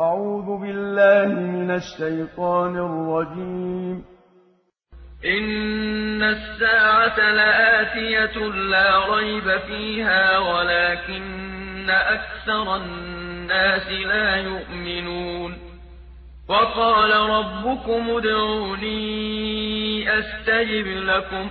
أعوذ بالله من الشيطان الرجيم. إن الساعة لآتية لا ريب فيها ولكن أكثر الناس لا يؤمنون. وقال ربكم ادعوني أستجب لكم.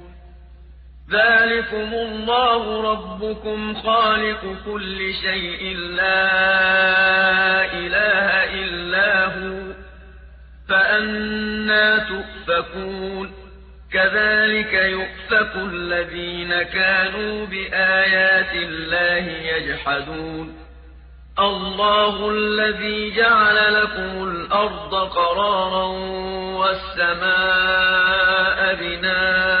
ذلكم الله ربكم خالق كل شيء لا إله إلا هو فأنا تؤفكون كذلك يؤفك الذين كانوا بآيات الله يجحدون الله الذي جعل لكم الأرض قرارا والسماء بناء